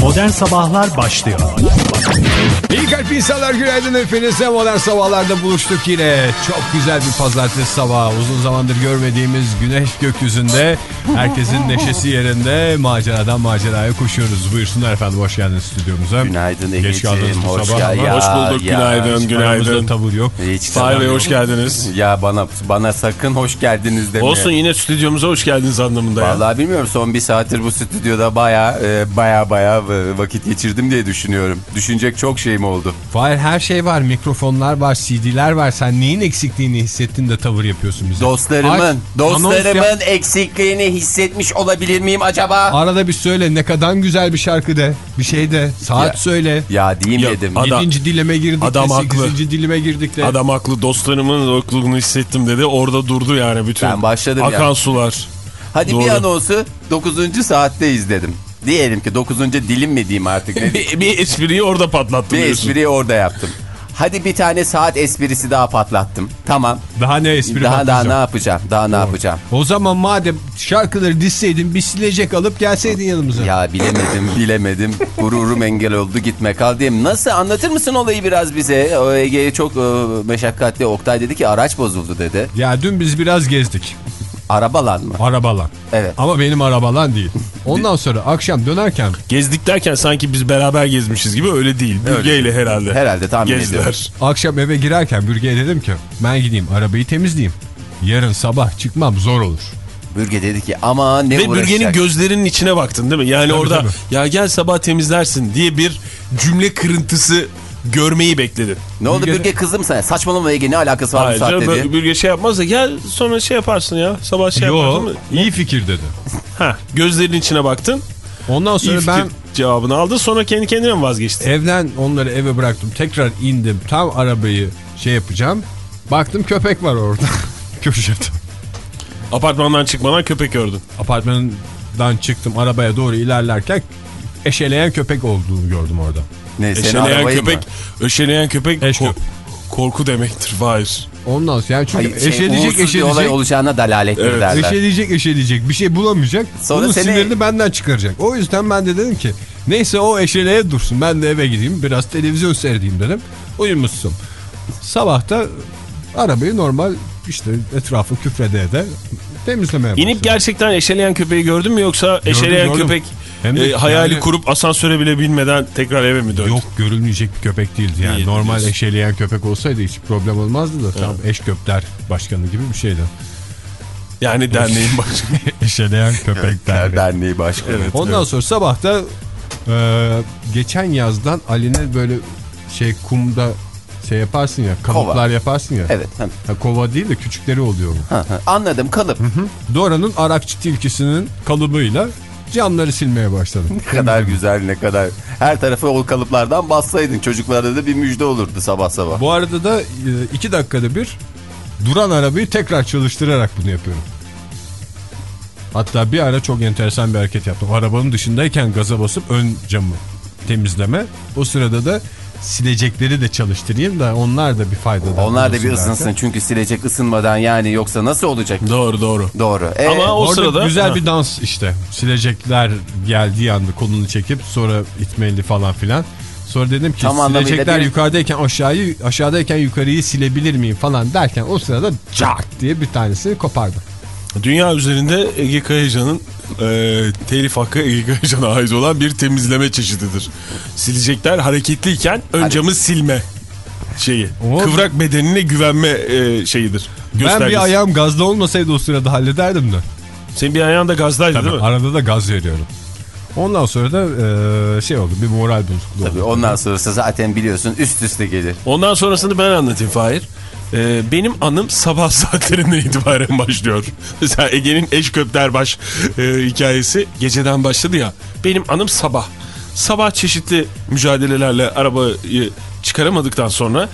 Modern Sabahlar başlıyor. İyi kalp insanlar günaydın hepinize modern sabahlarda buluştuk yine. Çok güzel bir pazartesi sabahı. Uzun zamandır görmediğimiz güneş gökyüzünde. Herkesin neşesi yerinde. Maceradan maceraya koşuyoruz. Buyursunlar efendim hoş geldiniz stüdyomuza. Günaydın Geç Ege'ciğim, kaldınız bu hoş sabah gel- ama ya. Hoş bulduk, günaydın, aramızda günaydın. tavır yok. Fahir Bey hoş geldiniz. Ya bana bana sakın hoş geldiniz deme. Olsun yine stüdyomuza hoş geldiniz anlamında ya. Vallahi bilmiyorum son bir saattir bu stüdyoda baya baya baya e, vakit geçirdim diye düşünüyorum. Düşünecek çok şeyim oldu. Fahir her şey var. Mikrofonlar var, CD'ler var. Sen neyin eksikliğini hissettin de tavır yapıyorsun bize? Dostlarımın, Aç, anons dostlarımın eksikliğini hissetmiş olabilir miyim acaba? Arada bir söyle ne kadar güzel bir şarkı de. Bir şey de. Saat Ya. söyle. Ya diyeyim Ya, dedim. Adam- Yedinci dileme girdik adam de, haklı. sekizinci dilime girdik de. Adam haklı dostlarımın yokluğunu hissettim dedi. Orada durdu yani bütün Ben başladım akan ya. sular. Hadi bir Doğru. anonsu 9. saatte izledim. Diyelim ki 9. dilim mi diyeyim artık bir, bir espriyi orada patlattım bir diyorsun. espriyi orada yaptım. Hadi bir tane saat esprisi daha patlattım. Tamam. Daha ne espri Daha daha patlayacak? ne yapacağım? Daha ne yapacağım? O zaman madem şarkıları dizseydin bir silecek alıp gelseydin yanımıza. Ya bilemedim bilemedim. Gururum engel oldu gitme kal diyeyim. Nasıl anlatır mısın olayı biraz bize? O Ege'ye çok e, meşakkatli. Oktay dedi ki araç bozuldu dedi. Ya dün biz biraz gezdik. Arabalan mı? Arabalan. Evet. Ama benim arabalan değil. Ondan sonra akşam dönerken Gezdik derken sanki biz beraber gezmişiz gibi öyle değil. Bürge ile herhalde. Herhalde tahmin Gezdiler. ediyorum. akşam eve girerken bürgeye dedim ki ben gideyim arabayı temizleyeyim. Yarın sabah çıkmam zor olur. Bürge dedi ki ama ne Ve uğraşacak? bürgenin gözlerinin içine baktın değil mi? Yani Tabii, orada tabii. ya gel sabah temizlersin diye bir cümle kırıntısı görmeyi bekledin. Ne oldu Bürge- Bürge kızım sana? Saçmalama Ege ne alakası var bu Hayır saatte diye. bürge şey yapmaz da gel sonra şey yaparsın ya. Sabah şey Yo yaparsın mı? iyi fikir dedi. Ha, gözlerinin içine baktın. Ondan İyi sonra fikir ben cevabını aldın sonra kendi kendine mi vazgeçtin? evden onları eve bıraktım. Tekrar indim. Tam arabayı şey yapacağım. Baktım köpek var orada. Köşede. Apartmandan çıkmadan köpek gördün. Apartmandan çıktım arabaya doğru ilerlerken eşeleyen köpek olduğunu gördüm orada. Ne Eşeleyen köpek, mı? öşeleyen köpek Eş ko- korku demektir. Hayır. Ondan sonra yani çünkü Hayır, şey, eşeleyecek bir olay eşeleyecek. olacağına dalalettir Evet, derler. Eşeleyecek eşeleyecek bir şey bulamayacak. Sonra Onun seni- sinirini benden çıkaracak. O yüzden ben de dedim ki neyse o eşeleye dursun ben de eve gideyim biraz televizyon seyredeyim dedim. Uyumuşsun. Sabahta arabayı normal işte etrafı küfrede de temizlemeye İnip başladım. gerçekten eşeleyen köpeği gördün mü yoksa eşeleyen gördüm. köpek Hem de e, hayali yani- kurup asansöre bile binmeden tekrar eve mi döndü? Yok görülmeyecek bir köpek değildi yani. İyi Normal diyorsun. eşeleyen köpek olsaydı hiç problem olmazdı da tam eşköpler başkanı gibi bir şeydi. Yani derneğin başkanı. eşeleyen köpek derneği. Derneği başkanı. Evet. Ondan sonra sabahta e, geçen yazdan Ali'ne böyle şey kumda şey yaparsın ya kabuklar Kova. yaparsın ya. Evet. hı. Ha, kova değil de küçükleri oluyor. Hı hı. Anladım kalıp. Dora'nın Arakçı tilkisinin kalıbıyla camları silmeye başladım. Ne kadar güzel ne kadar. Her tarafı o kalıplardan bassaydın. Çocuklarda da bir müjde olurdu sabah sabah. Bu arada da e, iki dakikada bir duran arabayı tekrar çalıştırarak bunu yapıyorum. Hatta bir ara çok enteresan bir hareket yaptım. Arabanın dışındayken gaza basıp ön camı temizleme. O sırada da silecekleri de çalıştırayım da onlar da bir faydadan. Onlar da bir ısınsın derken. çünkü silecek ısınmadan yani yoksa nasıl olacak? doğru doğru. Doğru. Ee, Ama o sırada güzel Ha. bir dans işte. Silecekler geldiği anda kolunu çekip sonra itmeli falan filan. Sonra dedim ki Tam silecekler bir- yukarıdayken aşağıyı aşağıdayken yukarıyı silebilir miyim falan derken o sırada cak diye bir tanesini kopardım. Dünya üzerinde Ege Kayacan'ın e, telif hakkı Ege Kayacan'a ait olan bir temizleme çeşididir. Silecekler hareketliyken ön camı silme şeyi. O- Kıvrak bedenine güvenme e, şeyidir. Ben bir ayağım gazda olmasaydı o sırada hallederdim de. Senin bir ayağın da gazdaydı değil mi? Arada da gaz veriyorum. Ondan sonra da e, şey oldu bir moral bozukluğu Tabii oldu. ondan sonrası zaten biliyorsun üst üste gelir. Ondan sonrasını ben anlatayım Fahir. Ee, benim anım sabah saatlerinden itibaren başlıyor. Mesela Ege'nin eşköplerbaş e, hikayesi geceden başladı ya. Benim anım sabah. Sabah çeşitli mücadelelerle arabayı çıkaramadıktan sonra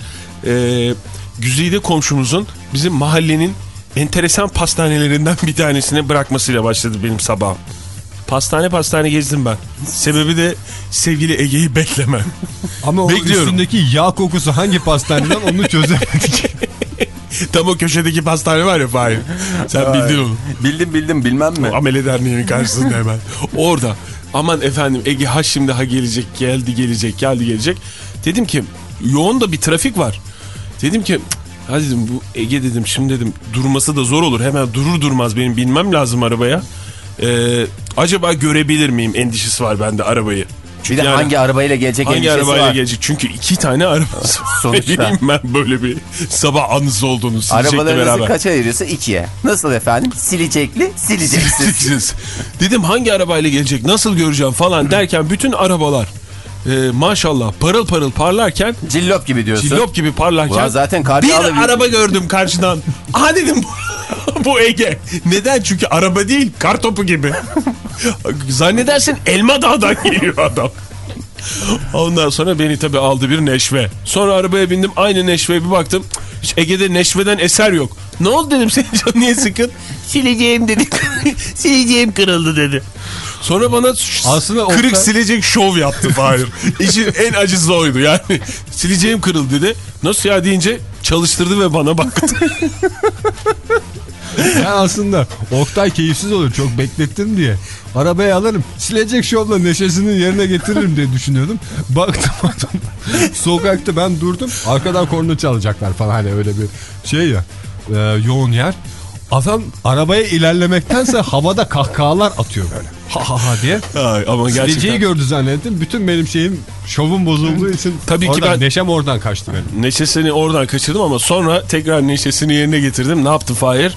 e, Güzide komşumuzun bizim mahallenin enteresan pastanelerinden bir tanesine bırakmasıyla başladı benim sabahım. Pastane pastane gezdim ben. Sebebi de sevgili Ege'yi beklemem. Ama o Bekliyorum. üstündeki yağ kokusu hangi pastaneden onu çözemedik. Tam o köşedeki pastane var ya Fahir. Sen bildin onu. Bildim bildim bilmem mi? Amele Derneği'nin karşısında hemen. Orada Aman efendim Ege ha şimdi ha gelecek geldi gelecek geldi gelecek. Dedim ki yoğun da bir trafik var. Dedim ki ha dedim bu Ege dedim şimdi dedim durması da zor olur. Hemen durur durmaz benim binmem lazım arabaya. Ee, acaba görebilir miyim endişesi var bende arabayı. Bir de Yani hangi arabayla gelecek hangi arabayla var. gelecek? Çünkü iki tane arabası. Sonuçta. Ben böyle bir sabah anısı olduğunu silecekle Arabalarınızı beraber. kaça ayırıyorsa ikiye. Nasıl efendim? Silecekli, sileceksiz. Sileceksiz. Dedim hangi arabayla gelecek nasıl göreceğim falan derken bütün arabalar e, maşallah parıl parıl parlarken Cillop gibi diyorsun. cillop gibi parlarken Ulan zaten bir alabil- araba gördüm karşıdan. Aha dedim bu Ege. Neden? Çünkü araba değil kar topu gibi. Zannedersin Elma Dağ'dan geliyor adam. Ondan sonra beni tabii aldı bir neşve. Sonra arabaya bindim aynı neşveye bir baktım. Hiç Ege'de neşveden eser yok. Ne oldu dedim senin canın niye sıkın? Sileceğim dedi. Sileceğim kırıldı dedi. Sonra bana Aslında kırık Oktay- silecek şov yaptı Fahir. İşin en acısı oydu yani. Sileceğim kırıldı dedi. Nasıl ya deyince çalıştırdı ve bana baktı. Ben aslında Oktay keyifsiz olur çok beklettim diye. Arabaya alırım silecek şovla neşesinin yerine getiririm diye düşünüyordum. Baktım adam sokakta ben durdum arkadan korna çalacaklar falan hani öyle bir şey ya e, yoğun yer. Adam arabaya ilerlemektense havada kahkahalar atıyor böyle. Ha ha ha diye. Ay, ama Sileceği gerçekten gördü zannettim. Bütün benim şeyim şovum bozulduğu için Tabii ki oradan, ben- neşem oradan kaçtı benim. neşesini oradan kaçırdım ama sonra tekrar neşesini yerine getirdim. Ne yaptı Fahir?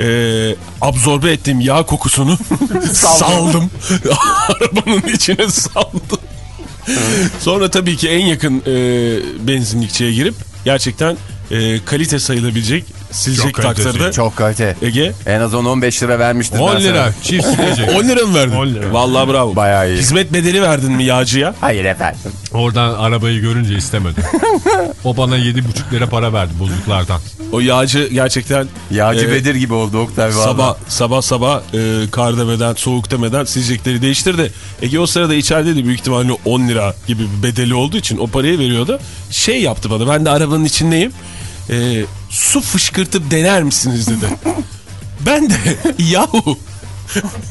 Ee, absorbe ettiğim yağ kokusunu saldım. Arabanın içine saldım. Sonra tabii ki en yakın e, benzinlikçiye girip gerçekten e, kalite sayılabilecek silecek Çok taktırdı. Çok kalite. Ege En az 10-15 lira vermiştir. 10 ben lira çift silecek. 10 lira mı verdin? 10 lira. Vallahi bravo. Bayağı iyi. Hizmet bedeli verdin mi yağcıya? Hayır efendim. Oradan arabayı görünce istemedi. o bana 7,5 lira para verdi bozuklardan. O yağcı gerçekten Yağcı e, Bedir gibi oldu Oktay valla. Sabah sabah sabah e, kar demeden soğuk demeden silecekleri değiştirdi. Ege o sırada içerideydi büyük ihtimalle 10 lira gibi bir bedeli olduğu için o parayı veriyordu. Şey yaptı bana ben de arabanın içindeyim. E, su fışkırtıp dener misiniz dedi. ben de yahu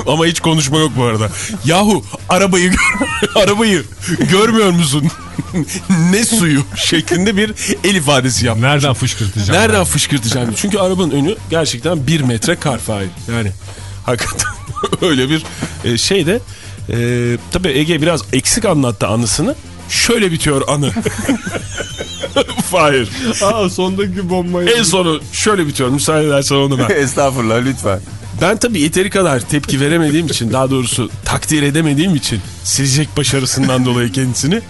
ama hiç konuşma yok bu arada. Yahu arabayı arabayı görmüyor musun? ne suyu şeklinde bir el ifadesi yaptı. Nereden fışkırtacağım? Nereden fışkırtacağım? Çünkü arabanın önü gerçekten bir metre kar fail. Yani hakikaten öyle bir e, şey de e, tabii Ege biraz eksik anlattı anısını. Şöyle bitiyor anı. Fahir. Aa sondaki bombayı. En sonu şöyle bitiyor. Müsaade edersen onu ben. Estağfurullah lütfen. Ben tabii yeteri kadar tepki veremediğim için daha doğrusu takdir edemediğim için silecek başarısından dolayı kendisini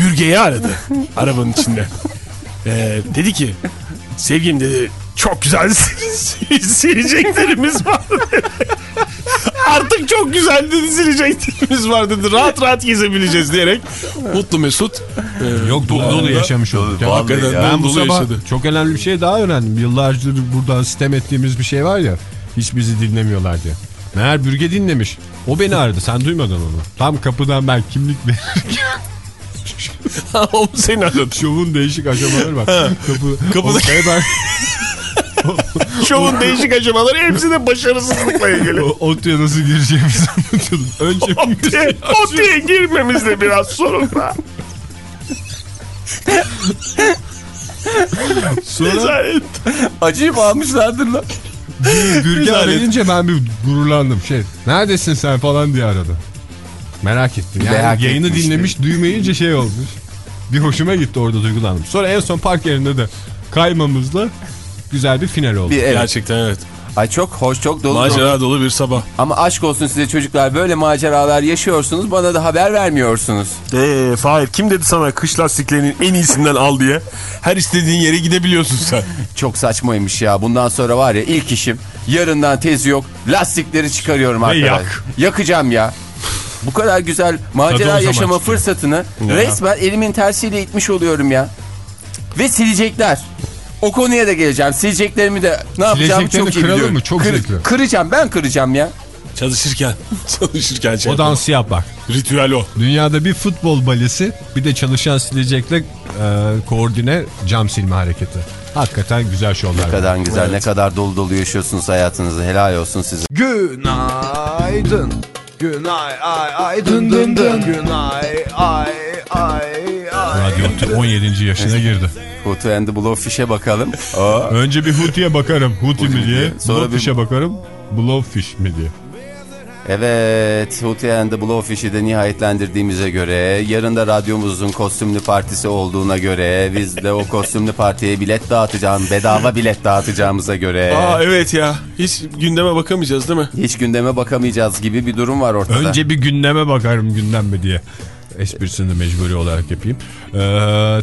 bürgeyi aradı arabanın içinde. Ee, dedi ki sevgilim dedi çok güzel sil- sileceklerimiz var dedi. Artık çok güzel dedi sileceklerimiz var dedi. Rahat rahat gezebileceğiz diyerek mutlu mesut. e, Yok dolu dolu yaşamış olduk. Vallahi Hakikaten ya. Ben bu sabah yaşadı. çok önemli bir şey daha öğrendim. Yıllardır buradan sistem ettiğimiz bir şey var ya. Hiç bizi dinlemiyorlar diye. Meğer bürge dinlemiş. O beni aradı. Sen duymadın onu. Tam kapıdan ben kimlik verirken o seni aradı. şovun değişik aşamaları var. Kapı, Kapıda- ben Şovun değişik aşamaları hepsi de başarısızlıkla ilgili. o- Otuya nasıl gireceğimizi anlatıyordum. Önce bir Otiye, otiye girmemizde biraz sorun var. sonra Rezalet. Acıyı mı almışlardır lan? Rezalet. arayınca ben bir gururlandım. Şey, neredesin sen falan diye aradı. Merak ettim. Yani Merak yayını dinlemiş, duymayınca şey olmuş. Bir hoşuma gitti orada duygulandım. Sonra en son park yerinde de kaymamızla güzel bir final oldu. Bir, evet. Gerçekten evet. Ay çok hoş çok dolu. Macera dolu bir sabah. Ama aşk olsun size çocuklar böyle maceralar yaşıyorsunuz bana da haber vermiyorsunuz. Eee Fahir kim dedi sana kış lastiklerinin en iyisinden al diye? Her istediğin yere gidebiliyorsun sen. Çok saçmaymış ya bundan sonra var ya ilk işim yarından tezi yok lastikleri çıkarıyorum arkadaşlar. yak. Yakacağım ya. Bu kadar güzel macera yaşama çıkıyor. fırsatını Ya. resmen elimin tersiyle itmiş oluyorum ya. Ve silecekler. O konuya da geleceğim. Sileceklerimi de ne yapacağımı çok iyi biliyorum. mı? Çok zevkli. Kıracağım ben kıracağım ya. Çalışırken. Çalışırken şey O dansı yap bak. Ritüel o. Dünyada bir futbol balesi bir de çalışan silecekle e, koordine cam silme hareketi. Hakikaten güzel şovlar. Ne kadar güzel ne kadar dolu dolu yaşıyorsunuz hayatınızı helal olsun size. Günaydın. Günay ay ay dın dın dın. Günay ay ay Radyo 17. yaşına girdi. Hutu and the Blowfish'e bakalım. Aa, Önce bir Huti'ye bakarım. Huti mi diye. Sonra bir- Blowfish'e bakarım. Blowfish mi diye. evet Hutu and the Blowfish'i de nihayetlendirdiğimize göre yarın da radyomuzun kostümlü partisi olduğuna göre biz de o kostümlü partiye bilet dağıtacağım bedava bilet dağıtacağımıza göre Aa evet ya. Hiç gündeme bakamayacağız değil mi? hiç gündeme bakamayacağız gibi bir durum var ortada. Önce bir gündeme bakarım gündem mi diye. Esprisini de mecburi olarak yapayım. Ee,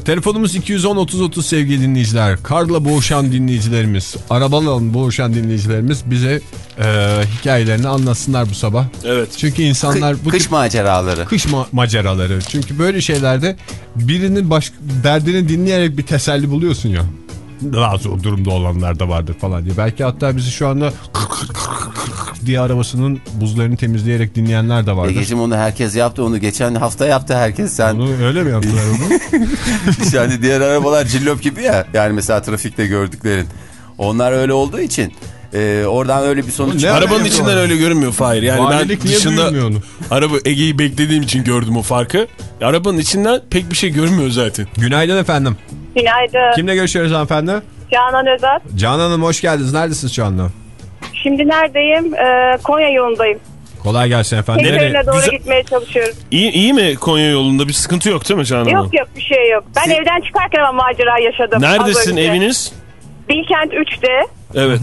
telefonumuz 210-30-30 sevgili dinleyiciler. Karla boğuşan dinleyicilerimiz, arabalarla boğuşan dinleyicilerimiz bize e, hikayelerini anlatsınlar bu sabah. Evet. Çünkü insanlar bu Kış maceraları. kış ma- maceraları. Çünkü böyle şeylerde birinin baş, derdini dinleyerek bir teselli buluyorsun ya. Daha zor durumda olanlar da vardır falan diye. Belki hatta bizi şu anda diye arabasının buzlarını temizleyerek dinleyenler de vardır. Egeciğim onu herkes yaptı onu geçen hafta yaptı herkes sen. Onu öyle mi yaptılar onu? Hani diğer arabalar cillop gibi ya. Yani mesela trafikte gördüklerin. Onlar öyle olduğu için e, oradan öyle bir sonuç. Ne çıkıyor. Arabanın içinden öyle görünmüyor Fahir. Yani Valilik ben dışında araba Ege'yi beklediğim için gördüm o farkı. Arabanın içinden pek bir şey görünmüyor zaten. Günaydın efendim. Günaydın. Kimle görüşüyoruz hanımefendi? Canan Özer. Canan Hanım hoş geldiniz. Neredesiniz şu anda? Şimdi neredeyim? Ee, Konya yolundayım. Kolay gelsin efendim. Nereye? Doğru Güzel- gitmeye çalışıyorum. İyi, iyi mi Konya yolunda bir sıkıntı yok değil mi Canan Hanım? Yok yok bir şey yok. Ben evden çıkarken ama macera yaşadım. Neredesin eviniz? Bilkent 3'te. Evet.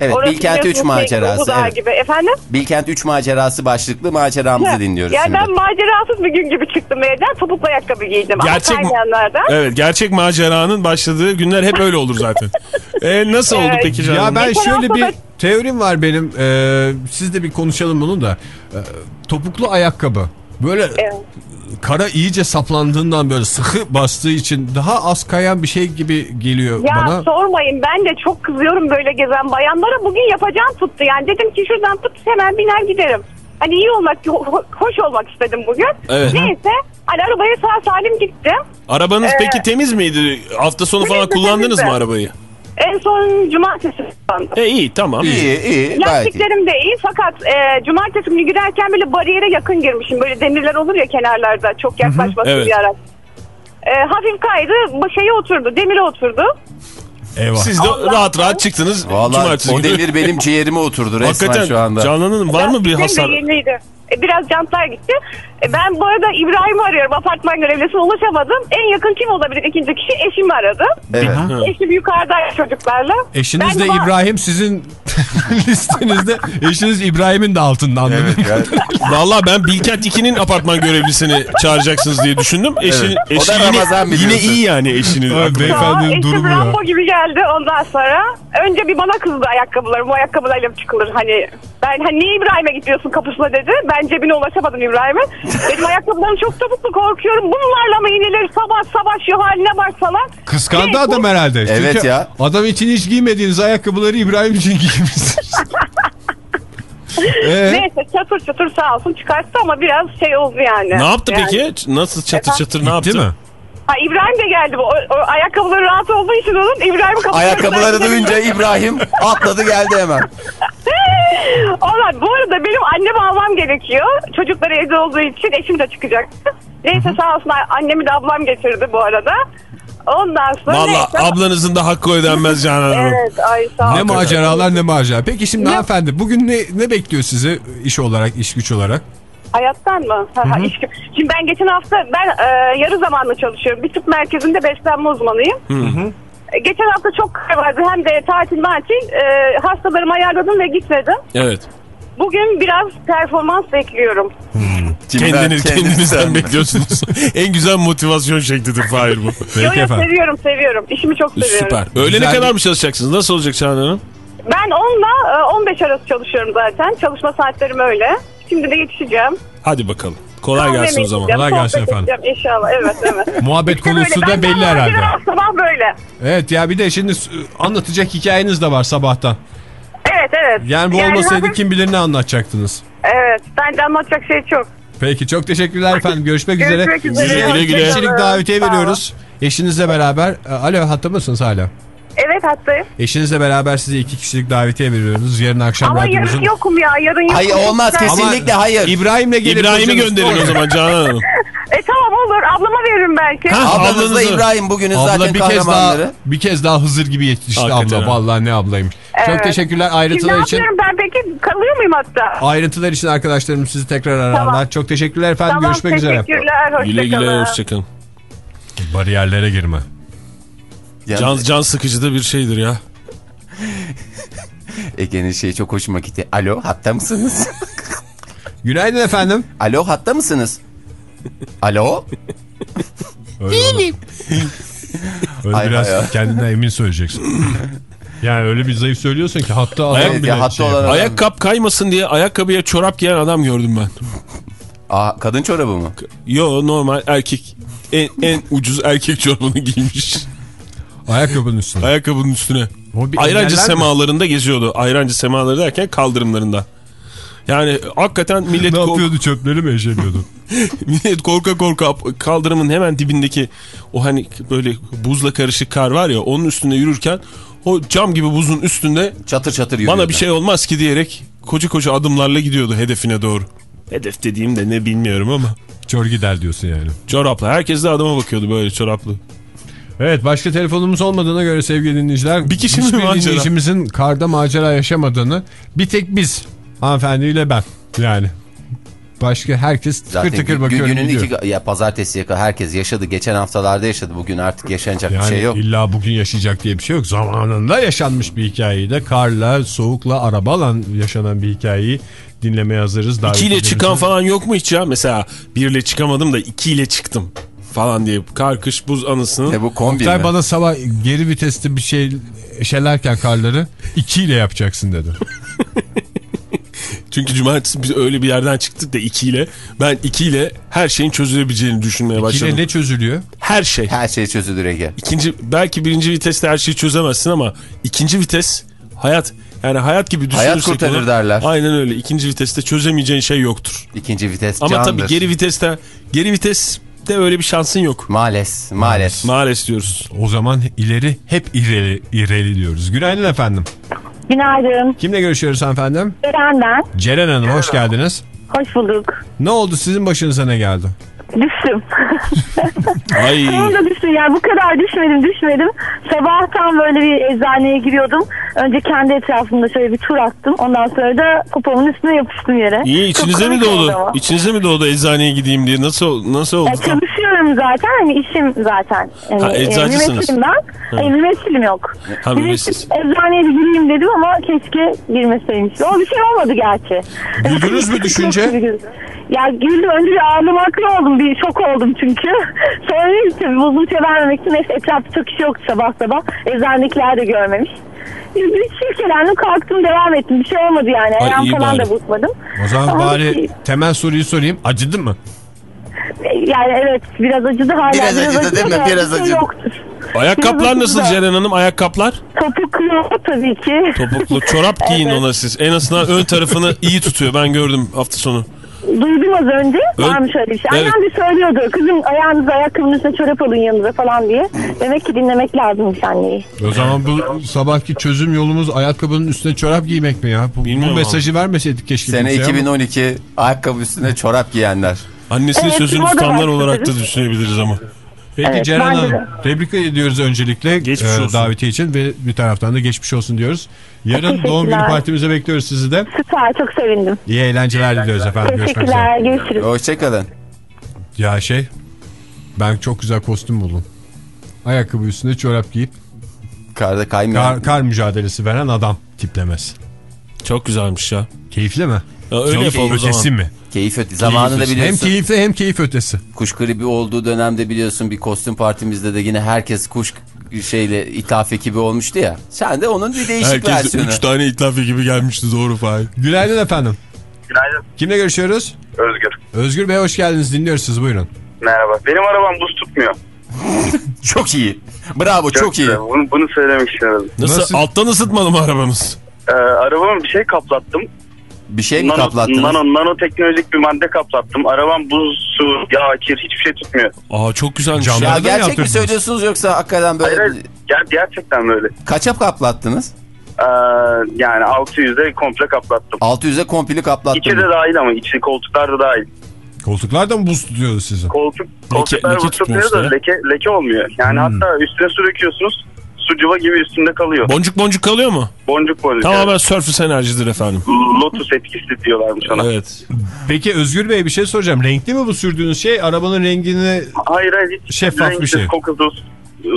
Evet Orası Bilkent 3 biliyorsunuz şey, macerası. Evet. gibi. Efendim? Bilkent 3 macerası başlıklı maceramızı dinliyoruz yani şimdi. ben macerasız bir gün gibi çıktım evden. Topuklu ayakkabı giydim. Gerçek. Evet gerçek maceranın başladığı günler hep öyle olur zaten. E, nasıl oldu Evet. peki Canan Ya ben Geçen şöyle bir teorim var benim. Ee, siz de bir konuşalım bunu da. Ee, topuklu ayakkabı. Böyle Evet. kara iyice saplandığından böyle sıkı bastığı için daha az kayan bir şey gibi geliyor Ya bana. sormayın ben de çok kızıyorum böyle gezen bayanlara. Bugün yapacağım tuttu yani. Dedim ki şuradan tut hemen biner giderim. Hani iyi olmak, ho- hoş olmak istedim bugün. Evet. Neyse hani arabaya sağ salim gittim. Arabanız Ee, peki temiz miydi? Hafta sonu falan kullandınız temizdi. mı arabayı? En son cumartesi kullandım. E iyi tamam. İyi iyi. Lastiklerim de iyi fakat e, cumartesi günü giderken böyle bariyere yakın girmişim. Böyle demirler olur ya kenarlarda çok yaklaşmasın Evet. bir araç. E, hafif kaydı şeye oturdu demire oturdu. Eyvah. Siz de Allah rahat rahat çıktınız. Vallahi Cumartesi o günü. demir benim ciğerime oturdu resmen Hakikaten şu anda. Canan Hanım var mı bir de hasar? yeniydi. E, biraz jantlar gitti. E, ben bu arada İbrahim'i arıyorum. Apartman görevlisine ulaşamadım. En yakın kim olabilir? İkinci kişi eşimi aradı. Evet. Eşim yukarıda çocuklarla. Eşiniz Ben de İbrahim sizin listenizde eşiniz İbrahim'in de altında anladım. Evet, ya. Valla ben Bilkent 2'nin apartman görevlisini çağıracaksınız diye düşündüm. Eşin, Evet. O eşi da yine, Ramazan yine biliyorsun. iyi yani eşinin. Evet, aklı. beyefendi. Aa, Efendinin eşim durumu ya. Rambo gibi geldi ondan sonra. Önce bir bana kızdı ayakkabılarım. Bu ayakkabılarla çıkılır? Hani ben hani niye İbrahim'e gidiyorsun kapısına dedi. Ben cebine ulaşamadım İbrahim'e. Benim ayakkabılarım çok topuklu korkuyorum. Bunlarla mı inilir sabah sabah şu haline bak falan. Kıskandı Neyse. adam herhalde. Evet Çünkü ya. Adam için hiç giymediğiniz ayakkabıları İbrahim için giymişsiniz. Ee, Neyse çatır çatır sağ olsun çıkarttı ama biraz şey oldu yani. Ne yaptı Yani- peki? Nasıl çatır çatır ne yaptı? Değil mi? Ha İbrahim de geldi. O, o ayakkabıları rahat olduğu için onun İbrahim kapısına Ayakkabıları duyunca İbrahim atladı geldi hemen. Onlar bu arada benim annemi almam gerekiyor. Çocuklar evde olduğu için eşim de çıkacaktı. Neyse sağ olsun annemi de ablam getirdi bu arada. Ondan sonra Valla neyse. ablanızın da hakkı ödenmez Canan Hanım. Evet ay sağ Ne maceralar ne macera. Peki şimdi Ne- hanımefendi bugün ne, ne bekliyor sizi iş olarak, iş güç olarak? Hayattan mı? Ha, ha, iş- Şimdi ben geçen hafta ben e, yarı zamanlı çalışıyorum. Bir tıp merkezinde beslenme uzmanıyım. E, Geçen hafta çok kar vardı. Hem de tatil matil. E, hastalarımı ayarladım ve gitmedim. Evet. Bugün biraz performans bekliyorum. Kendiniz, kendinizden bekliyorsunuz. en güzel motivasyon şeklidir Fahir bu. Yo, Peki yo, efendim. seviyorum seviyorum. İşimi çok seviyorum. Süper. Öğlene Güzel kadar mı çalışacaksınız? Nasıl olacak Canan Hanım? Ben 10'la e, 15 arası çalışıyorum zaten. Çalışma saatlerim öyle. Şimdi de yetişeceğim. Hadi bakalım. Kolay gelsin Kahvemi o zaman. Kolay gelsin efendim. İnşallah evet evet. Muhabbet İşte konusu böyle. da belli herhalde. macera Sabah böyle. Evet ya bir de şimdi anlatacak hikayeniz de var sabahtan. Evet evet. Yani bu olmasaydı hafif- kim bilir ne anlatacaktınız. Evet bence anlatacak şey çok. Peki çok teşekkürler efendim. Görüşmek üzere. Görüşmek üzere. Güle güle. kişilik davetiye veriyoruz. Eşinizle beraber. Alo hatta mısınız hala? Evet hattayım. Eşinizle beraber size iki kişilik davetiye veriyoruz. Yarın akşam Ama radyomuzun... yarın yokum ya. Yarın yokum. Hayır olmaz Ben- kesinlikle hayır. İbrahim'le gelir. İbrahim'i gönderin o zaman Canan Hanım. E tamam olur. Ablama veririm belki. Ha, Ablanızla İbrahim bugünün Abla zaten bir kez daha bir kez daha Hızır gibi yetişti Hakikaten abla. ha. Vallahi ne ablaymış. Çok Evet. teşekkürler Şimdi ayrıntılar için. yapıyorum ben peki? Kalıyor muyum hatta? Ayrıntılar için arkadaşlarım sizi tekrar ararlar. Tamam. Çok teşekkürler efendim. tamam Görüşmek üzere. teşekkürler. Güle güle Hoşçakalın. hoşçakalın. Bariyerlere girme. Yani Can, can sıkıcı da bir şeydir ya. Ege'nin şeyi çok hoşuma gitti. Alo hatta mısınız? Günaydın efendim. Alo hatta mısınız? Alo? Değilim. Öyle Ay, biraz ay, kendinden emin söyleyeceksin. Yani öyle bir zayıf söylüyorsun ki hatta adam Evet, bile ya hatta şey olan- yapıyor. Ayakkabı kaymasın diye ayakkabıya çorap giyen adam gördüm ben. Aa, kadın çorabı mı? Yo normal erkek. En, en ucuz erkek çorabını giymiş. Ayakkabının üstüne. Ayakkabının üstüne. Ayrancı engeller mi? semalarında geziyordu. Ayrancı semaları derken kaldırımlarında. Yani hakikaten millet, Ne yapıyordu çöpleri mi eşeliyordu? millet korka korka kaldırımın hemen dibindeki o hani böyle buzla karışık kar var ya onun üstünde yürürken o cam gibi buzun üstünde Çatır çatır yürüyor. bana bir şey olmaz ki diyerek koca koca adımlarla gidiyordu hedefine doğru. Hedef dediğim de ne bilmiyorum ama. Çor gider diyorsun yani. Çoraplı. Herkes de adama bakıyordu böyle çoraplı. Evet başka telefonumuz olmadığına göre sevgili dinleyiciler. Bir kişi mi macera? dinleyicimizin karda macera yaşamadığını bir tek biz hanımefendiyle ben yani. Başka herkes tıkır Zaten tıkır bakıyor günün gidiyor. iki ya pazartesiye kadar herkes yaşadı. Geçen haftalarda yaşadı. Bugün artık yaşanacak Yani bir şey yok. illa bugün yaşayacak diye bir şey yok. Zamanında yaşanmış bir hikayeyi de karla, soğukla, arabayla yaşanan bir hikayeyi dinlemeye hazırız. İkiyle çıkan falan yok mu hiç ya? Mesela birle çıkamadım da ikiyle çıktım falan diye. Kar, kış, buz anısını. Ne bu kombi Oktay mi? bana sabah geri viteste bir şey eşelerken karları ikiyle yapacaksın dedi. Çünkü cumartesi biz öyle bir yerden çıktık da ikiyle. Ben ikiyle her şeyin çözülebileceğini düşünmeye başladım. İkiyle ne çözülüyor? Her şey. Her şey çözülür Ege. İkinci, belki birinci viteste her şeyi çözemezsin ama ikinci vites hayat yani hayat gibi düşünürsek. Hayat kurtarır onu- derler. Aynen öyle. İkinci viteste çözemeyeceğin şey yoktur. İkinci vites Ama candır. tabii geri viteste geri viteste öyle bir şansın yok. Maalesef. Maalesef. Maalesef diyoruz. O zaman ileri hep ileri, ileri diyoruz. Günaydın efendim. Günaydın. Kimle görüşüyoruz efendim? Eren ben. Ceren Hanım hoş geldiniz. Hoş bulduk. Ne oldu sizin başınıza ne geldi? Düştüm. Ay. Sonunda düştüm. Yani bu kadar düşmedim düşmedim. Sabah tam böyle bir eczaneye giriyordum. Önce kendi etrafımda şöyle bir tur attım. Ondan sonra da popomun üstüne yapıştım yere. İyi Çok içinize mi komik oldu doğdu? İçinize mi doğdu eczaneye gideyim diye? Nasıl nasıl oldu? Ya çalışıyorum zaten. Hani işim zaten. Yani, Ha, eczacısınız. e, ben. E, mümessilim yok. Ha, mümessil. Eczaneye bir gireyim dedim ama keşke girmeseymiş. O bir şey olmadı gerçi. Güldünüz mü düşünce? Ya güldüm önce bir ağlamaklı oldum bir şok oldum çünkü. Sonra dedim tabii bozuntuya vermemek için neyse etrafta çok kişi yoktu sabah sabah. Eczanedekiler de görmemiş. Bir silkelendim kalktım devam ettim. Bir şey olmadı yani. Ay, Ayağım falan bari. da burkmadım. O zaman Ama bari şey- temel soruyu sorayım. Acıdı mı? Yani evet biraz acıdı hala. Biraz acıdı değil mi? Biraz bir şey acıdı. Yoktur. Ayakkabılar Biraz nasıl acıdı. Ceren Hanım? Ayakkabılar? Topuklu tabii ki. Topuklu. Çorap giyin ona siz. En azından ön tarafını iyi tutuyor. Ben gördüm hafta sonu. Duydum az önce. Ön- Var mı şöyle bir şey? Evet. Annem de söylüyordu. Kızım ayağınızı ayakkabının üstüne çorap alın yanınıza falan diye. Demek ki dinlemek lazımmış anneyi. O zaman bu sabahki çözüm yolumuz ayakkabının üstüne çorap giymek mi ya? Bu, bu Bilmiyorum mesajı vermeseydik keşke. Sene kimseye ama. 2012 ayakkabı üstüne çorap giyenler. Annesinin Evet, sözünü tutanlar olarak da düşünebiliriz ama. Peki Evet, Ceren Hanım de. tebrik ediyoruz öncelikle Geçmiş e, daveti için ve bir taraftan da geçmiş olsun diyoruz. Yarın doğum günü partimize bekliyoruz sizi de. Süper çok sevindim. İyi eğlenceler diliyoruz efendim. Teşekkürler. Görüşürüz. Hoşçakalın. Ya şey ben çok güzel kostüm buldum. Ayakkabı üstüne çorap giyip Karda kaymıyor. kar, kar mücadelesi veren adam tiplemesi. Çok güzelmiş ya. Keyifli mi? ya öyle Keyif yapalım o mi? Keyif ötesi. Zamanında Hem biliyorsun. keyifli hem keyif ötesi. Kuş gribi olduğu dönemde biliyorsun bir kostüm partimizde de yine herkes kuş şeyle ithaf ekibi olmuştu ya. Sen de onun bir değişik Herkes versiyonu. 3 tane ithaf gibi gelmişti doğru Fahir. Günaydın efendim. Günaydın. Kimle görüşüyoruz? Özgür. Özgür Bey hoş geldiniz. Dinliyoruz siz buyurun. Merhaba. Benim arabam buz tutmuyor. Çok iyi. Bravo çok, iyi. güzel. Bunu, bunu söylemek istedim. Nasıl? Nasıl? Alttan ısıtmalı mı arabanız? Ee, arabama bir şey kaplattım. Bir şey mi Nano, kaplattınız? nano, nanoteknolojik bir madde kaplattım. Arabam buz, su, yağ, kir hiçbir şey tutmuyor. Aa çok güzelmiş. Camları Ya gerçek mi söylüyorsunuz yoksa hakikaten böyle Hayır, ger- gerçekten böyle. kaça kaplattınız? Ee, yani 600'de komple kaplattım. 600'e kompli İçi kaplattınız. de dahil ama içi koltuklar da dahil. Koltuklar da mı buz tutuyordu sizin? Koltuk, koltuklar leke buz tutuyor da leke, leke olmuyor. Yani hatta üstüne su döküyorsunuz. Su cıva gibi üstünde kalıyor. Boncuk boncuk kalıyor mu? Boncuk boncuk. Tamamen evet. Surface enerjidir efendim. Lotus etkisi diyorlarmış ona. Evet. Peki Özgür Bey bir şey soracağım. Renkli mi bu sürdüğünüz şey? Arabanın rengini Hayır hayır hiç Şeffaf bir renksiz, şey. kokusuz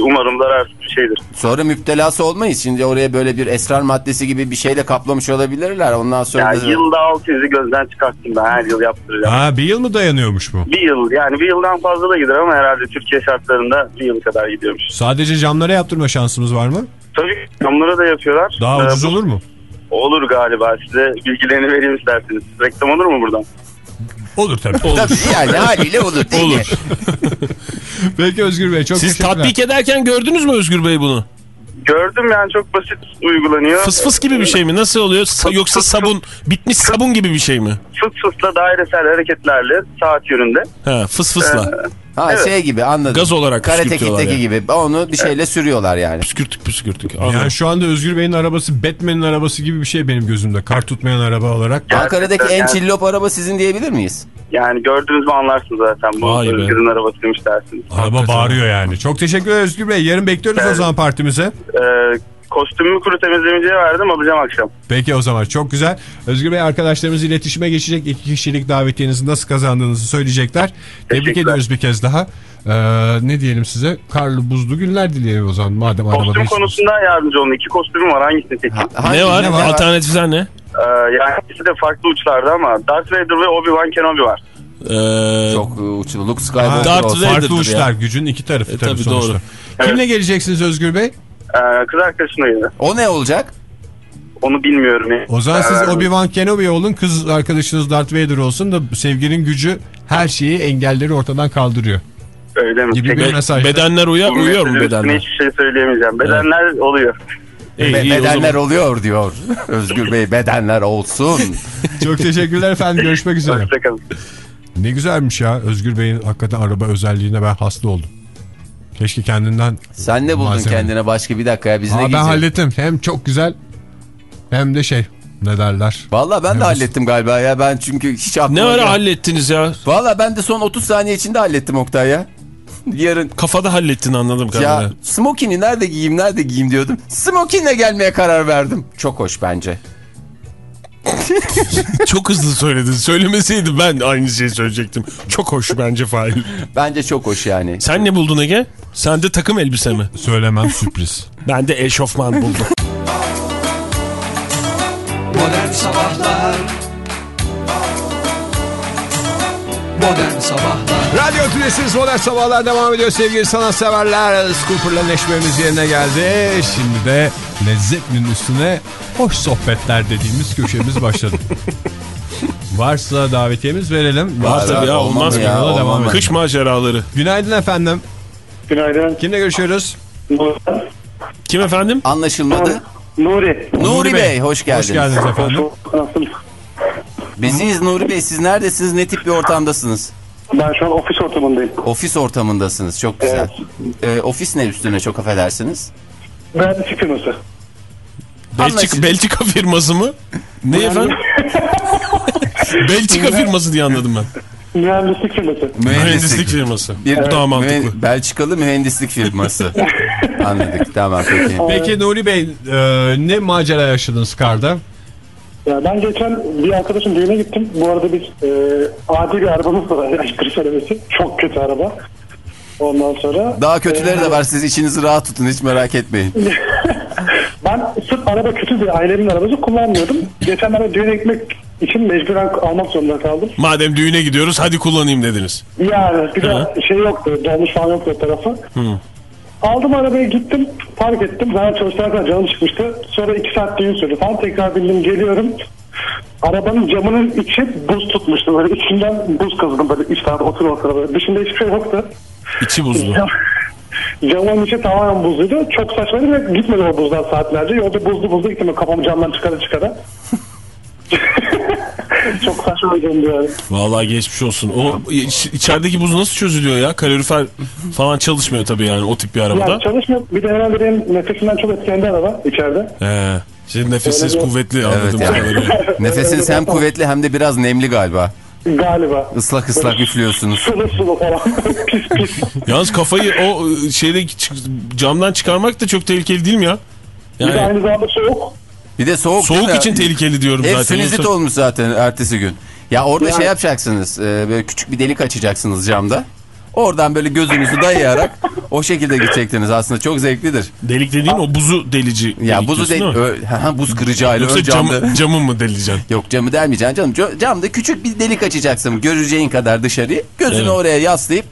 umarım zarar bir şeydir. Sonra müptelası olmayız. Şimdi oraya böyle bir esrar maddesi gibi bir şeyle kaplamış olabilirler. Ondan sonra Yani da- yılda 600'ü gözden çıkarttım ben her yıl yaptıracağım. Ha bir yıl mı dayanıyormuş bu? Bir yıl yani bir yıldan fazla da gider ama herhalde Türkiye şartlarında bir yıl kadar gidiyormuş. Sadece camlara yaptırma şansımız var mı? Tabii camlara da yapıyorlar. Daha Ee, ucuz olur mu? Olur galiba size bilgilerini vereyim isterseniz. Reklam olur mu buradan? Olur tabii. Tabii yani haliyle olur değil mi? Olur. Peki Özgür Bey çok Siz tatbik ederken gördünüz mü Özgür Bey bunu? Gördüm yani çok basit uygulanıyor. Fıs fıs gibi bir şey mi? Nasıl oluyor? Sa- yoksa sabun, bitmiş sabun gibi bir şey mi? Fıs fısla dairesel hareketlerle saat yönünde. Ha, fıs fısla. Ha Evet. şey gibi anladım. Gaz olarak Karate püskürtüyorlar Kid'deki yani. gibi. Onu bir şeyle sürüyorlar yani. Püskürtük püskürtük. Anladım. Yani şu anda Özgür Bey'in arabası Batman'in arabası gibi bir şey benim gözümde. Kar tutmayan araba olarak. Ankara'daki en yani. çillop araba sizin diyebilir miyiz? Yani gördünüz mü anlarsınız zaten. Bu Vay be. Özgür'ün arabasıymış dersiniz. Araba bağırıyor yani. Çok teşekkürler Özgür Bey. Yarın bekliyoruz o Evet. zaman partimize. Ee, kostümümü kuru temizlemeciye verdim alacağım akşam. Peki o zaman çok güzel. Özgür Bey arkadaşlarımız iletişime geçecek. İki kişilik davetiyenizi nasıl kazandığınızı söyleyecekler. Tebrik ediyoruz bir kez daha. Ee, ne diyelim size? Karlı buzlu günler dileyelim o zaman. Madem Kostüm konusunda yardımcı olun. İki kostümüm var hangisini seçeyim? Ha- hangi- ne var? ne var? Alternatifler ne? Ee, yani ikisi de farklı uçlarda ama Darth Vader ve Obi-Wan Kenobi var. Ee, Çok uçlu. Luke Ha, Skywalker Darth olsun. Vader. farklı Vader'dır uçlar. Gücün iki tarafı E, tabii, tabii, sonuçta. doğru. Kimle geleceksiniz Özgür Bey? Ee, kız arkadaşımla yine. O ne olacak? Onu bilmiyorum. Yani. O zaman siz Ee, Obi-Wan Kenobi olun. Kız arkadaşınız Darth Vader olsun da sevginin gücü her şeyi engelleri ortadan kaldırıyor. Öyle mi? gibi Peki, bir mesaj. bedenler uyar, uyuyor mu bedenler? Hiçbir şey söyleyemeyeceğim. Bedenler oluyor. İyi, Be- iyi, bedenler oluyor diyor. Özgür Bey bedenler olsun. Çok teşekkürler efendim. Görüşmek üzere. Hoşçakalın. Ne güzelmiş ya. Özgür Bey'in hakikaten araba özelliğine ben hasta oldum. Keşke kendinden... Sen ne buldun Malzeme. kendine başka bir dakika ya biz ne Aa, ben giyeceğiz? hallettim. Hem çok güzel hem de şey ne derler. Valla ben de Evet. hallettim galiba ya. Ben çünkü hiç Ne ara gel- hallettiniz ya? Valla ben de son 30 saniye içinde hallettim Oktay ya. Yarın Kafada hallettin anladım ya kadarıyla. smokini nerede giyeyim nerede giyeyim diyordum. Smokinle gelmeye karar verdim. Çok hoş bence. Çok hızlı söyledin. Söylemeseydim ben aynı şeyi söyleyecektim. Çok hoş bence Fahir. Bence çok hoş yani. Sen ne buldun Ege? Sen de takım elbise mi? Söylemem sürpriz. Ben de eşofman buldum. Modern Sabahlar Modern Sabahlar Radyo Tülesi'niz Modern Sabahlar devam ediyor sevgili sanatseverler. Scooper'la neşmemiz yerine geldi. Şimdi de lezzetlinin üstüne hoş sohbetler dediğimiz köşemiz başladı. Varsa davetiyemiz verelim. Var tabii ya olmaz mı? ya, olmaz devam. Kış maceraları. Günaydın efendim. Günaydın. Kimle görüşüyoruz? Kim efendim? Anlaşılmadı. Nuri. Nuri, Bey, hoş geldiniz. Hoş geldiniz efendim. Nasılsın? Biziz Nuri Bey siz neredesiniz ne tip bir ortamdasınız? Ben şu an ofis ortamındayım. Ofis ortamındasınız çok güzel. Ee, ofis ne üstüne çok affedersiniz? Mühendislik firması. Belçika, Belçika firması mı? Ne efendim? Belçika firması diye anladım ben. Mühendislik firması. Mühendislik firması. Bir Bu daha mühen- mantıklı. Belçikalı mühendislik firması. Anladık tamam peki. Peki Nuri Bey e, ne macera yaşadınız karda? Ya ben geçen bir arkadaşın düğüne gittim. Bu arada biz e, adi bir arabamız var. Açıkçası söylemesi. Çok kötü araba. Ondan sonra... Daha kötüleri e, de var siz içinizi rahat tutun hiç merak etmeyin. Ben sırf araba kötü diye ailemin arabası kullanmıyordum. Geçenlerde düğüne gitmek için mecburen almak zorunda kaldım. Madem düğüne gidiyoruz hadi kullanayım dediniz. Yani bir de şey yoktu. Dolmuş falan yoktu o tarafı. Aldım arabayı gittim. Park ettim. Zaten kadar canım çıkmıştı. Sonra iki saat düğün sürdü falan. Tekrar bindim geliyorum. Arabanın camının içi buz tutmuştu. Böyle içinden buz kazıdım böyle 3 saat otur otur. Böyle. Dışında hiçbir şey yoktu. İçi buzlu. Cam, camın içi tamamen buzluydu. Çok saçmaydı ve gitmedi o buzdan saatlerce. Yolda buzlu buzlu gittim. Kafamı camdan çıkara çıkara. Çok saçma yani. Vallahi geçmiş olsun. O iç- içerideki buz nasıl çözülüyor ya? Kalorifer falan çalışmıyor tabii yani o tip bir arabada. Yani çalışmıyor. Bir de herhalde benim nefesimden çok etkilendi araba içeride. He. Senin nefesiniz Öyle bir- kuvvetli anladığım yani. kadarıyla. Nefesiniz hem kuvvetli hem de biraz nemli galiba. Galiba. Islak ıslak üflüyorsunuz. Sulu sulu falan. pis pis. Yalnız kafayı o e, şeyde camdan çıkarmak da çok tehlikeli değil mi ya? Bir de Yani aynı zamanda soğuk. Bir de soğuk soğuk için tehlikeli diyorum Ev zaten. sinüzit Yoksa- olmuş zaten ertesi gün. Ya orada Yani- şey yapacaksınız. e, böyle küçük bir delik açacaksınız camda. Oradan böyle gözünüzü dayayarak o şekilde gidecektiniz. Aslında çok zevklidir. Delik dediğin o buzu delici. Ya buzu diyorsun del değil mi? ö- ha, buz Yoksa ön camda. camı, camı mı deleceksin? Yok camı delmeyeceksin canım. Camda küçük bir delik açacaksın. Göreceğin kadar dışarıyı. Gözünü Evet. oraya yaslayıp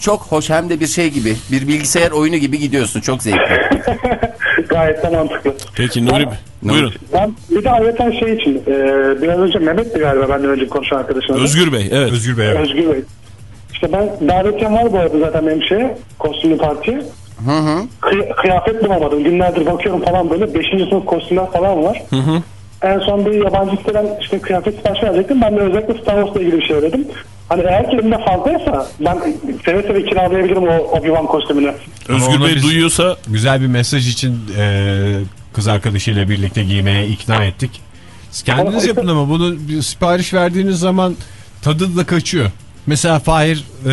çok hoş hem de bir şey gibi. Bir bilgisayar oyunu gibi gidiyorsun. Çok zevkli. Gayet de mantıklı. Peki Nuri Bey. Nuri. Buyurun. Ben bir de ayrıca şey için e, biraz önce Mehmet'ti galiba benden önce konuşan arkadaşım. Özgür Bey evet. Özgür Bey. evet. Özgür Bey. İşte ben davetiyem var bu arada zaten benim şeye kostümlü partiye. Kıy- kıyafet bulamadım. Günlerdir bakıyorum falan böyle. Beşinci sınıf kostümler falan var. En son bir yabancı siteden işte kıyafet sipariş verecektim. Ben de özellikle Star Wars'la ilgili bir şey öğrendim. Hani eğer ki elimde fazlaysa ben seve seve kiralayabilirim o Obi-Wan kostümünü. Özgür Bey duyuyorsa Güzel bir mesaj için e, kız arkadaşıyla birlikte giymeye ikna ettik. Siz kendiniz yapın ama bunu bir sipariş verdiğiniz zaman tadı da kaçıyor. Mesela Fahir e,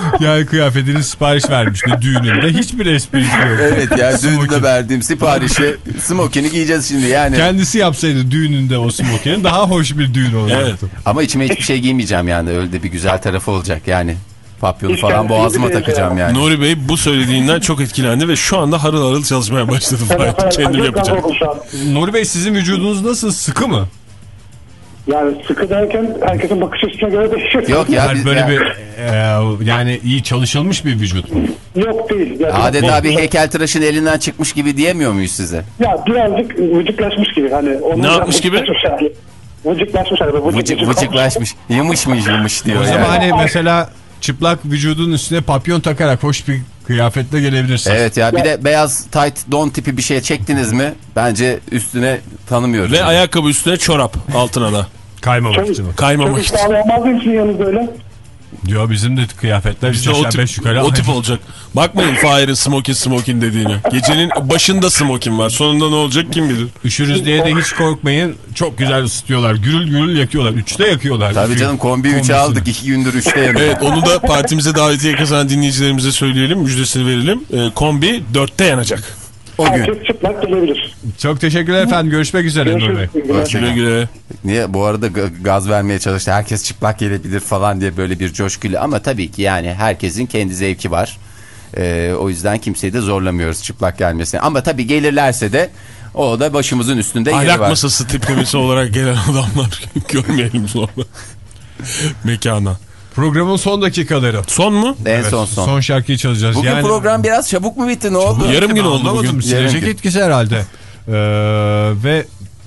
yani kıyafetini sipariş vermişti düğününde. Hiçbir esprisi yok. evet ya düğünde Smoking. verdiğim siparişi smokini giyeceğiz şimdi yani. Kendisi yapsaydı düğününde o smokini daha hoş bir düğün olacaktı. Ama içime hiçbir şey giymeyeceğim yani. Öyle de bir güzel tarafı olacak yani. Papyonu falan boğazıma takacağım yani. Nuri Bey bu söylediğinden çok etkilendi ve şu anda harıl harıl çalışmaya başladı. Fahir. Kendim yapacağım. Nuri Bey sizin vücudunuz nasıl? Sıkı mı? Yani sıkı derken herkesin bakış açısına göre değişiyor. Yok ya, Yani biz- böyle ya- bir e, yani iyi çalışılmış bir vücut. Yok değil. Yani Adeta bir heykeltıraşın elinden çıkmış gibi diyemiyor muyuz size? Ya birazcık vıcıklaşmış gibi. Hani onun Ne yapmış gibi? Vıcıklaşmış hali. Vıcıklaşmış böyle Vıcık, Vıcık, vıcık vıcıklaşmış. Yımış mı yımış diyor O zaman yani. hani mesela çıplak vücudun üstüne papyon takarak hoş bir kıyafetle gelebilirsiniz. Evet ya bir de beyaz tight don tipi bir şey çektiniz mi? Bence üstüne tanımıyoruz. Ve ayakkabı üstüne çorap altına da. Kaymamak Çok- için. Çok Kaymamak için. olmaz mı sizin yanınızda öyle? Diyor bizim de kıyafetler İşte o tip, yukarı. o tip olacak. Bakmayın Fahir'in smokin smokin dediğine. Gecenin başında smokin var. Sonunda ne olacak kim bilir. Üşürüz diye de hiç korkmayın. Çok güzel ısıtıyorlar. Gürül gürül yakıyorlar. Üçte yakıyorlar. Tabii canım kombi 3'e Kombisini. aldık 2 gündür 3'te yanıyor. Evet onu da partimize davetiye kazanan dinleyicilerimize söyleyelim. Müjdesini verelim. Ee, kombi dörtte yanacak. O gün. Herkes çıplak gelebilir. Çok teşekkürler efendim. Görüşmek üzere Nur Bey. Güle güle. Niye bu arada ga- gaz vermeye çalıştı. Herkes çıplak gelebilir falan diye böyle bir coşkuyla. Ama tabii ki yani herkesin kendi zevki var. Ee, o yüzden kimseyi de zorlamıyoruz çıplak gelmesine. Ama tabii gelirlerse de o da başımızın üstünde yeri Ahlak var. masası tiplemesi olarak gelen adamlar görmeyelim sonra. Mekana. Programın son dakikaları. Son mu? En son son. Son şarkıyı çalacağız. Bugün yani, program biraz çabuk mu bitti ne oldu? Yarım gün oldu bugün. Silecek Yarım gün. etkisi herhalde. Ee, ve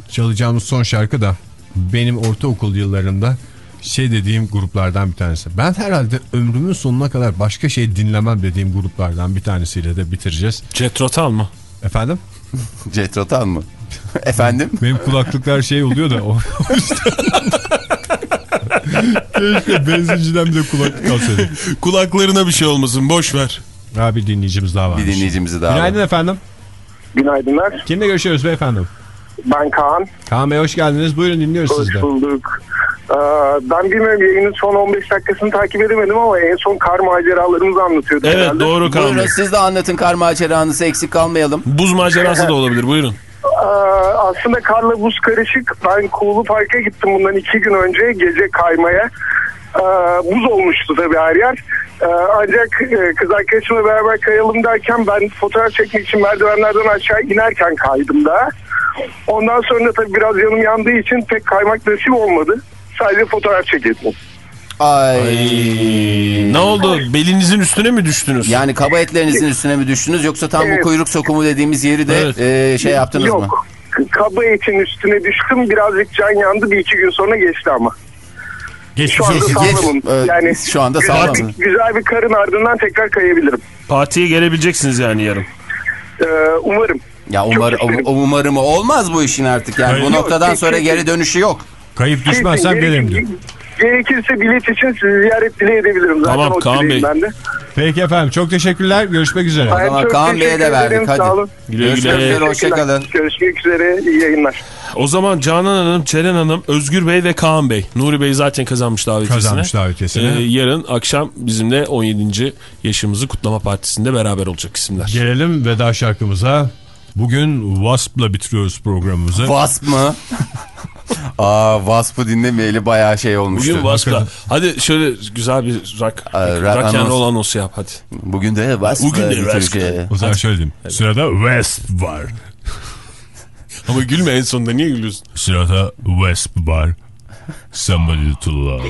çalacağımız son şarkı da benim ortaokul yıllarında şey dediğim gruplardan bir tanesi. Ben herhalde ömrümün sonuna kadar başka şey dinlemem dediğim gruplardan bir tanesiyle de bitireceğiz. Cetrotal mı? Efendim? Cetrotan mı? Efendim? Benim kulaklıklar şey oluyor da o, o yüzden. Keşke benzinciden bir de kulaklık alsaydım. Kulaklarına bir şey olmasın boş ver. Ha bir dinleyicimiz daha var. Bir dinleyicimizi daha Günaydın var. efendim. Günaydınlar. Kimle görüşüyoruz beyefendi? Ben Kaan. Kaan Bey hoş geldiniz. Buyurun dinliyoruz Hoş sizi de. bulduk. Ee, ben bilmiyorum yayının son 15 dakikasını takip edemedim ama en son kar maceralarımızı anlatıyordu Evet herhalde. doğru Buyurun kaldı. siz de anlatın kar maceranızı eksik kalmayalım. Buz macerası da olabilir buyurun. Ee, aslında karla buz karışık. Ben Kuğulu Park'a gittim bundan iki gün önce gece kaymaya. Ee, buz olmuştu tabii her yer. Ee, ancak e, kız arkadaşımla beraber kayalım derken ben fotoğraf çekmek için merdivenlerden aşağı inerken kaydım da. Ondan sonra tabii biraz yanım yandığı için pek kaymak nasip olmadı. Sadece fotoğraf çekildim. Ay. Ne oldu? Belinizin üstüne mi düştünüz? Yani kaba etlerinizin üstüne mi düştünüz yoksa tam bu Evet. kuyruk sokumu dediğimiz yeri de Evet. e, şey yaptınız Yok. mı? K- Kaba etin üstüne düştüm. Birazcık can yandı. Bir iki gün sonra geçti ama. Şu anda sağlamım. geç. Yani şu anda güzel, sağlamım. bir, güzel bir karın ardından tekrar kayabilirim. Partiye gelebileceksiniz yani yarın. Ee, umarım. Ya umar, um- umarım olmaz bu işin artık. Yani bu Hayır. noktadan Yok, sonra kesin. geri dönüşü yok. Kayıp düşmezsem gelirim diyor. Gerekirse bilet için sizi ziyaret bile edebilirim. Zaten Tamam, o Kaan Bey. Ben de. Peki efendim çok teşekkürler. Görüşmek üzere. Zaman çok Kaan Bey'e de verdik, ederim, hadi. Sağ olun. Güle Görüşmek güle. üzere hoşçakalın. Görüşmek üzere. iyi yayınlar. O zaman Canan Hanım, Ceren Hanım, Özgür Bey ve Kaan Bey. Nuri Bey zaten kazanmış davetiyesini. Kazanmış davetiyesini. Ee, yarın akşam bizimle 17. yaşımızı kutlama partisinde beraber olacak isimler. Gelelim veda şarkımıza. Bugün Wasp'la bitiriyoruz programımızı. Wasp mı? Aa Wasp'ı dinlemeyeli bayağı şey olmuştu. Bugün Vask'la. Hadi şöyle güzel bir rock, Aa, rock rock and roll anonsu yap hadi. Bugün de Wasp'la Bugün de. Wasp. O zaman şöyle diyeyim. Sırada Wasp var. Ama gülme en sonunda niye gülüyorsun? Sırada Wasp var. Somebody to love.